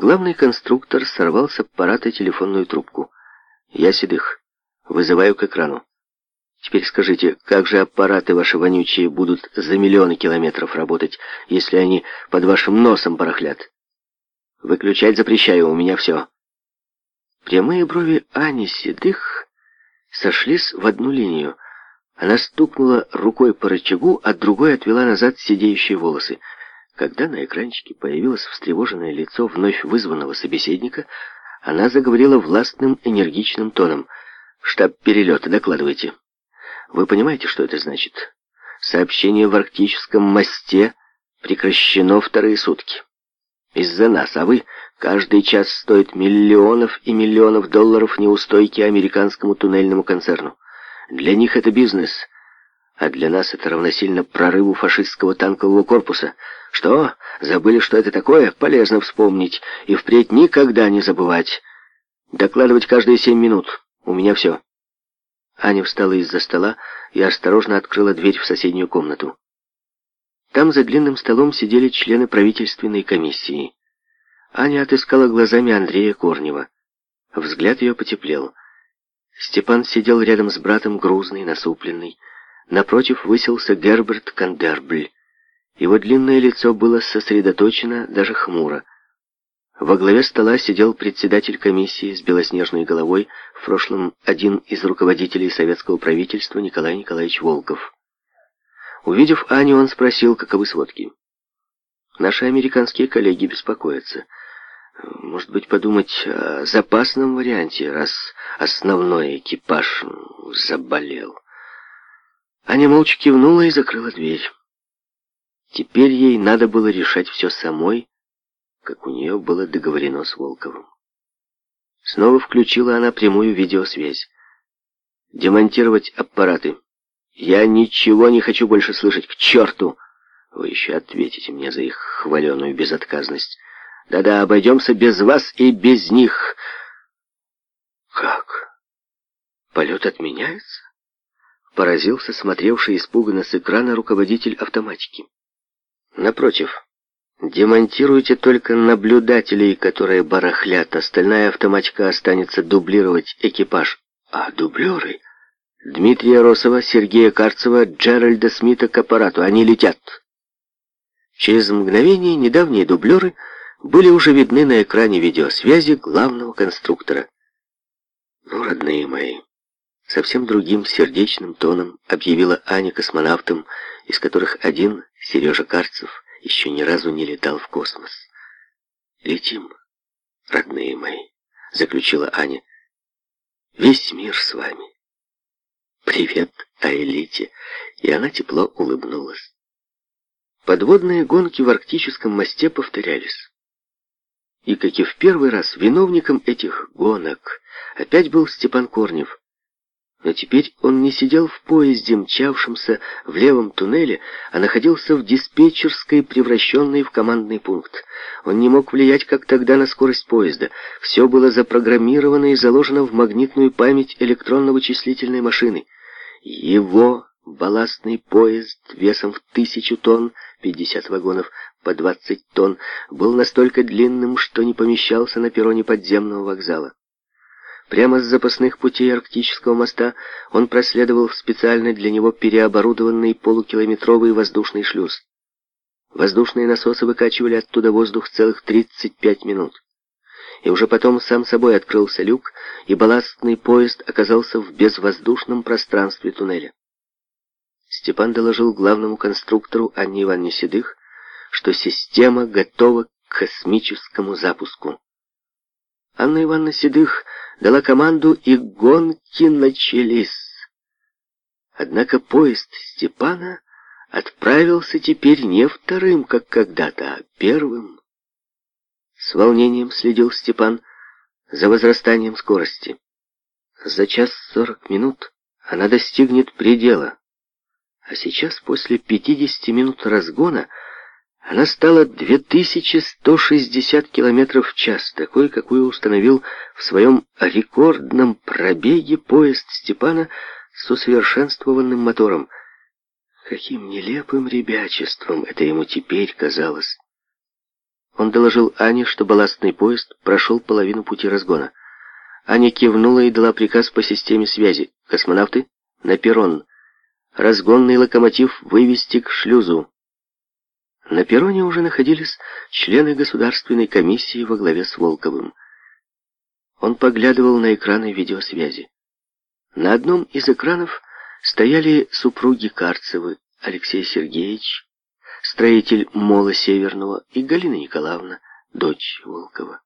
Главный конструктор сорвал с аппарата телефонную трубку. «Я Седых. Вызываю к экрану. Теперь скажите, как же аппараты ваши вонючие будут за миллионы километров работать, если они под вашим носом барахлят? Выключать запрещаю, у меня все». Прямые брови Ани Седых сошлись в одну линию. Она стукнула рукой по рычагу, а другой отвела назад сидеющие волосы — когда на экранчике появилось встревоженное лицо вновь вызванного собеседника, она заговорила властным энергичным тоном. «Штаб перелета, докладывайте». «Вы понимаете, что это значит?» «Сообщение в арктическом мосте прекращено вторые сутки. Из-за нас, а вы...» Каждый час стоит миллионов и миллионов долларов неустойки американскому туннельному концерну. Для них это бизнес. А для нас это равносильно прорыву фашистского танкового корпуса. Что? Забыли, что это такое? Полезно вспомнить и впредь никогда не забывать. Докладывать каждые семь минут. У меня все. Аня встала из-за стола и осторожно открыла дверь в соседнюю комнату. Там за длинным столом сидели члены правительственной комиссии. Аня отыскала глазами Андрея Корнева. Взгляд ее потеплел. Степан сидел рядом с братом, грузный, насупленный. Напротив высился Герберт Кандербль. Его длинное лицо было сосредоточено, даже хмуро. Во главе стола сидел председатель комиссии с белоснежной головой, в прошлом один из руководителей советского правительства Николай Николаевич Волков. Увидев Аню, он спросил, каковы сводки. «Наши американские коллеги беспокоятся. Может быть, подумать о запасном варианте, раз основной экипаж заболел». Аня молча кивнула и закрыла дверь. Теперь ей надо было решать все самой, как у нее было договорено с Волковым. Снова включила она прямую видеосвязь. «Демонтировать аппараты. Я ничего не хочу больше слышать. К черту! Вы еще ответите мне за их хваленую безотказность. Да-да, обойдемся без вас и без них». «Как? Полет отменяется?» поразился смотревший испуганно с экрана руководитель автоматики. Напротив, демонтируйте только наблюдателей, которые барахлят, остальная автоматика останется дублировать экипаж. А дублеры? Дмитрия Росова, Сергея Карцева, Джеральда Смита к аппарату. Они летят. Через мгновение недавние дублеры были уже видны на экране видеосвязи главного конструктора. Ну, родные мои, совсем другим сердечным тоном объявила Аня космонавтам, из которых один, Сережа Карцев, еще ни разу не летал в космос. «Летим, родные мои», — заключила Аня. «Весь мир с вами». «Привет, Аэлите!» И она тепло улыбнулась. Подводные гонки в арктическом мосте повторялись. И, как и в первый раз, виновником этих гонок опять был Степан Корнев, но теперь он не сидел в поезде, мчавшемся в левом туннеле, а находился в диспетчерской, превращенной в командный пункт. Он не мог влиять, как тогда, на скорость поезда. Все было запрограммировано и заложено в магнитную память электронно-вычислительной машины. Его балластный поезд весом в тысячу тонн, 50 вагонов по 20 тонн, был настолько длинным, что не помещался на перроне подземного вокзала. Прямо с запасных путей Арктического моста он проследовал в специально для него переоборудованный полукилометровый воздушный шлюз. Воздушные насосы выкачивали оттуда воздух целых 35 минут. И уже потом сам собой открылся люк, и балластный поезд оказался в безвоздушном пространстве туннеля. Степан доложил главному конструктору Анне Ивановне Седых, что система готова к космическому запуску. Анна Ивановна Седых дала команду, и гонки начались. Однако поезд Степана отправился теперь не вторым, как когда-то, а первым. С волнением следил Степан за возрастанием скорости. За час сорок минут она достигнет предела. А сейчас, после пятидесяти минут разгона, она стала 2160 километров в час, такой, какую установил в своем рекордном пробеге поезд Степана с усовершенствованным мотором. Каким нелепым ребячеством это ему теперь казалось. Он доложил Ане, что балластный поезд прошел половину пути разгона. Аня кивнула и дала приказ по системе связи. «Космонавты, на перрон! Разгонный локомотив вывести к шлюзу!» На перроне уже находились члены Государственной комиссии во главе с Волковым. Он поглядывал на экраны видеосвязи. На одном из экранов стояли супруги Карцевы, Алексей Сергеевич, строитель Мола Северного, и Галина Николаевна, дочь Волкова.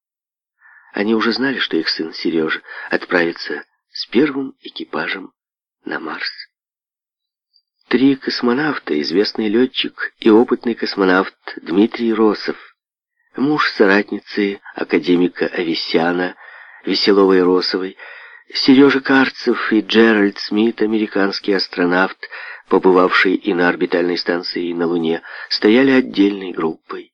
Они уже знали, что их сын Сережа отправится с первым экипажем на Марс три космонавта, известный летчик и опытный космонавт Дмитрий Росов, муж соратницы академика Авесяна Веселовой Росовой, Сережа Карцев и Джеральд Смит, американский астронавт, побывавший и на орбитальной станции, и на Луне, стояли отдельной группой.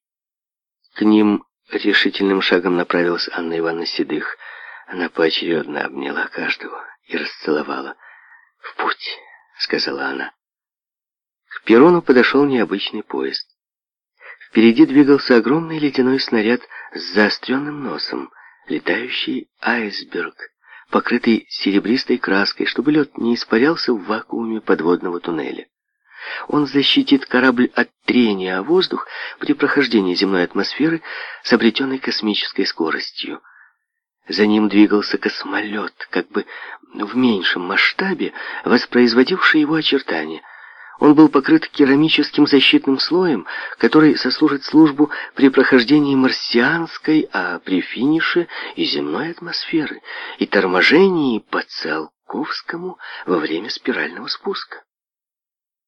К ним решительным шагом направилась Анна Ивановна Седых. Она поочередно обняла каждого и расцеловала. «В путь», — сказала она. Перрону подошел необычный поезд. Впереди двигался огромный ледяной снаряд с заостренным носом, летающий айсберг, покрытый серебристой краской, чтобы лед не испарялся в вакууме подводного туннеля. Он защитит корабль от трения о воздух при прохождении земной атмосферы с обретенной космической скоростью. За ним двигался космолет, как бы в меньшем масштабе, воспроизводивший его очертания – он был покрыт керамическим защитным слоем, который сослужит службу при прохождении марсианской, а при финише и земной атмосферы, и торможении по Циолковскому во время спирального спуска.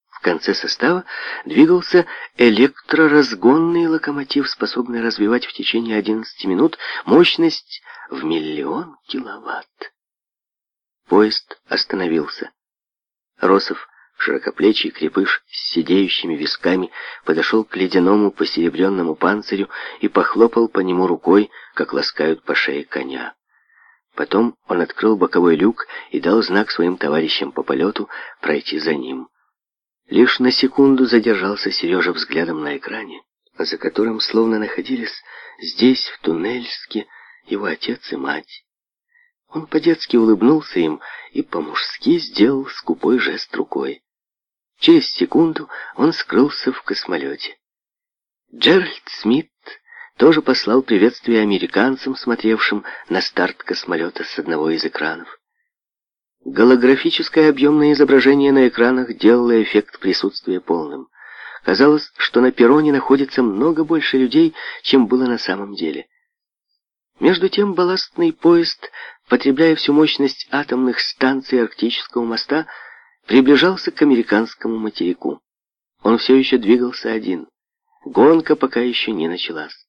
В конце состава двигался электроразгонный локомотив, способный развивать в течение 11 минут мощность в миллион киловатт. Поезд остановился. Росов Широкоплечий крепыш с сидеющими висками подошел к ледяному посеребренному панцирю и похлопал по нему рукой, как ласкают по шее коня. Потом он открыл боковой люк и дал знак своим товарищам по полету пройти за ним. Лишь на секунду задержался Сережа взглядом на экране, за которым словно находились здесь, в Туннельске, его отец и мать. Он по-детски улыбнулся им и по-мужски сделал скупой жест рукой. Через секунду он скрылся в космолете. Джеральд Смит тоже послал приветствие американцам, смотревшим на старт космолета с одного из экранов. Голографическое объемное изображение на экранах делало эффект присутствия полным. Казалось, что на перроне находится много больше людей, чем было на самом деле. Между тем балластный поезд, потребляя всю мощность атомных станций Арктического моста, приближался к американскому материку. Он все еще двигался один. Гонка пока еще не началась.